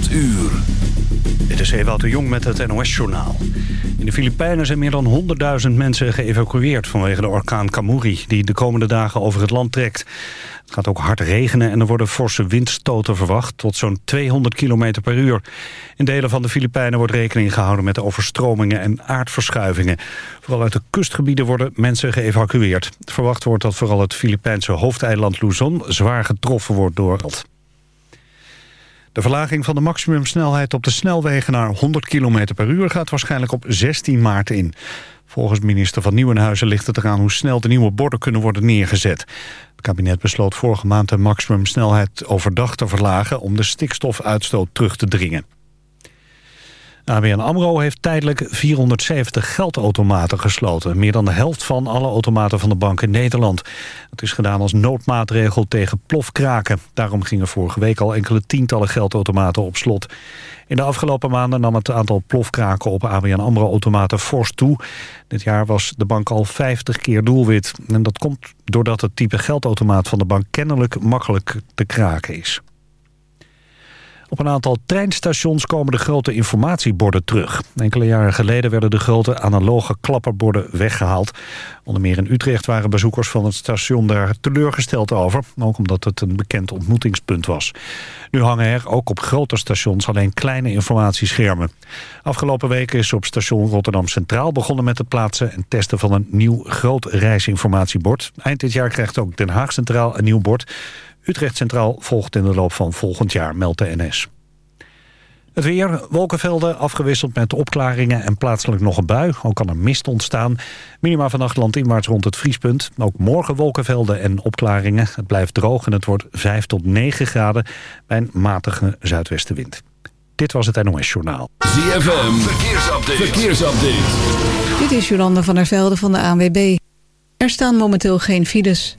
8 uur. Dit is Ewout de Jong met het NOS-journaal. In de Filipijnen zijn meer dan 100.000 mensen geëvacueerd... vanwege de orkaan Kamuri, die de komende dagen over het land trekt. Het gaat ook hard regenen en er worden forse windstoten verwacht... tot zo'n 200 km per uur. In delen van de Filipijnen wordt rekening gehouden... met overstromingen en aardverschuivingen. Vooral uit de kustgebieden worden mensen geëvacueerd. Verwacht wordt dat vooral het Filipijnse hoofdeiland Luzon... zwaar getroffen wordt door het. De verlaging van de maximumsnelheid op de snelwegen naar 100 km per uur gaat waarschijnlijk op 16 maart in. Volgens minister van Nieuwenhuizen ligt het eraan hoe snel de nieuwe borden kunnen worden neergezet. Het kabinet besloot vorige maand de maximumsnelheid overdag te verlagen om de stikstofuitstoot terug te dringen. ABN AMRO heeft tijdelijk 470 geldautomaten gesloten. Meer dan de helft van alle automaten van de bank in Nederland. Het is gedaan als noodmaatregel tegen plofkraken. Daarom gingen vorige week al enkele tientallen geldautomaten op slot. In de afgelopen maanden nam het aantal plofkraken op ABN AMRO-automaten fors toe. Dit jaar was de bank al 50 keer doelwit. En dat komt doordat het type geldautomaat van de bank kennelijk makkelijk te kraken is. Op een aantal treinstations komen de grote informatieborden terug. Enkele jaren geleden werden de grote analoge klapperborden weggehaald. Onder meer in Utrecht waren bezoekers van het station daar teleurgesteld over. Ook omdat het een bekend ontmoetingspunt was. Nu hangen er ook op grote stations alleen kleine informatieschermen. Afgelopen weken is op station Rotterdam Centraal begonnen met het plaatsen en testen van een nieuw groot reisinformatiebord. Eind dit jaar krijgt ook Den Haag Centraal een nieuw bord. Utrecht Centraal volgt in de loop van volgend jaar, meldt de NS. Het weer, wolkenvelden, afgewisseld met opklaringen en plaatselijk nog een bui. Ook kan er mist ontstaan. Minima vannacht landinwaarts rond het vriespunt. Ook morgen wolkenvelden en opklaringen. Het blijft droog en het wordt 5 tot 9 graden bij een matige zuidwestenwind. Dit was het NOS Journaal. ZFM, verkeersupdate. verkeersupdate. Dit is Jolanda van der Velde van de ANWB. Er staan momenteel geen files.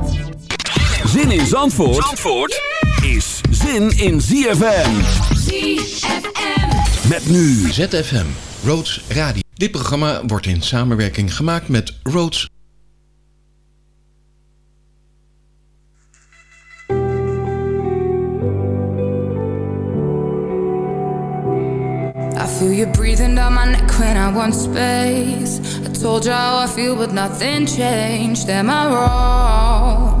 Zin in Zandvoort, Zandvoort yeah! is zin in ZFM. ZFM. Met nu ZFM, Roads Radio. Dit programma wordt in samenwerking gemaakt met Roads feel you breathing down my neck when I want space. I told you how I feel, but nothing changed. Am I wrong?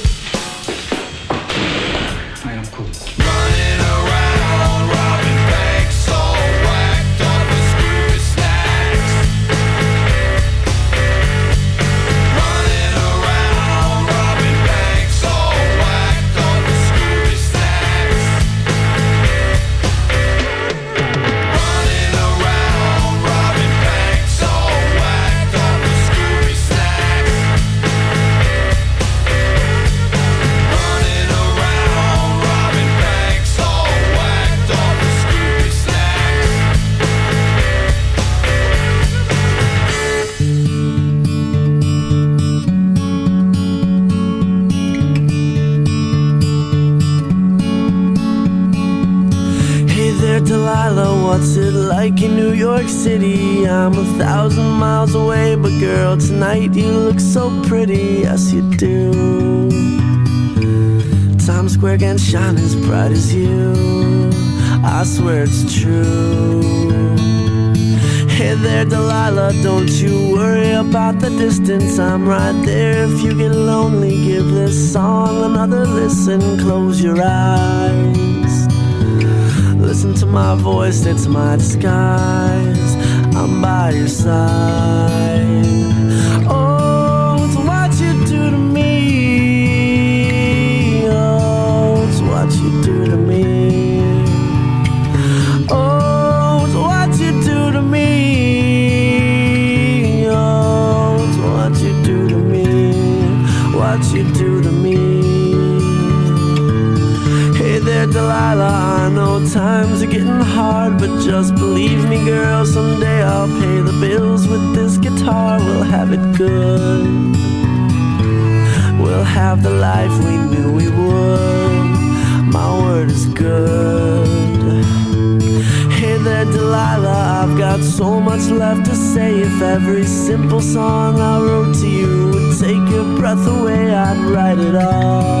much left to say if every simple song I wrote to you would take your breath away, I'd write it all.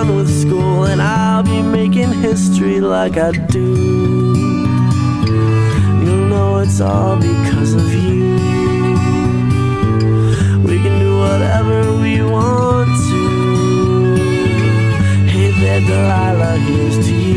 done with school and I'll be making history like I do. You'll know it's all because of you. We can do whatever we want to. Hey there, Delilah, here's to you.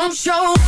Don't show.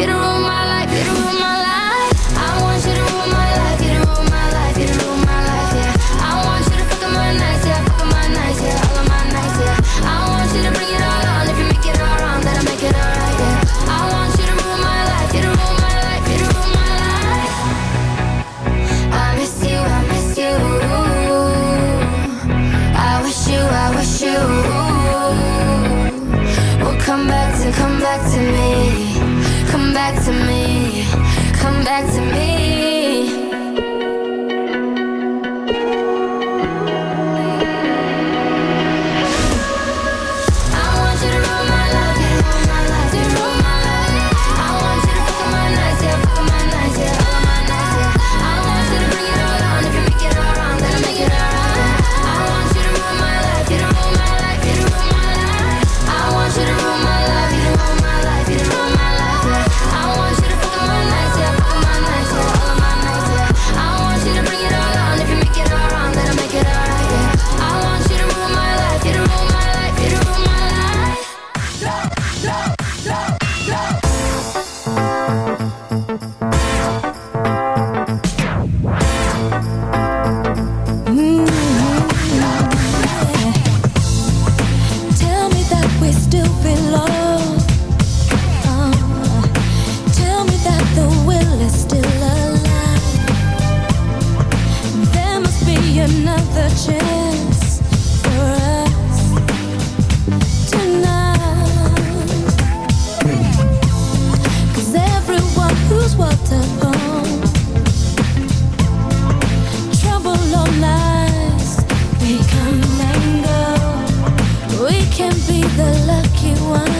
you to ruin my life, you to rule my life. come back to me. you want.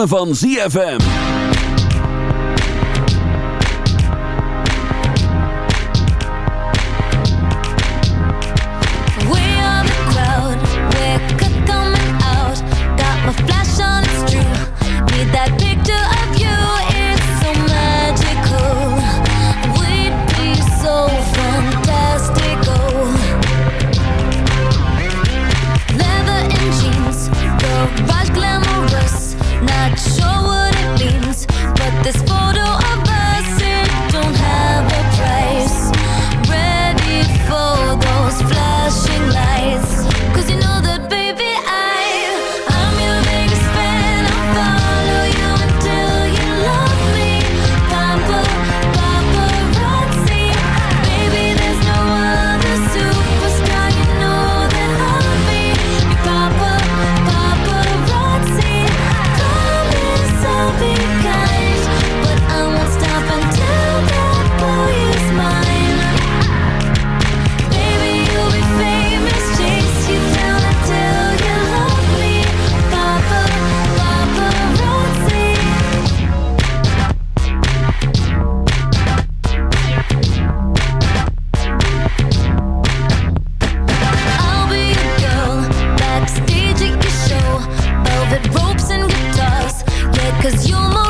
Ritme van ZFM. almost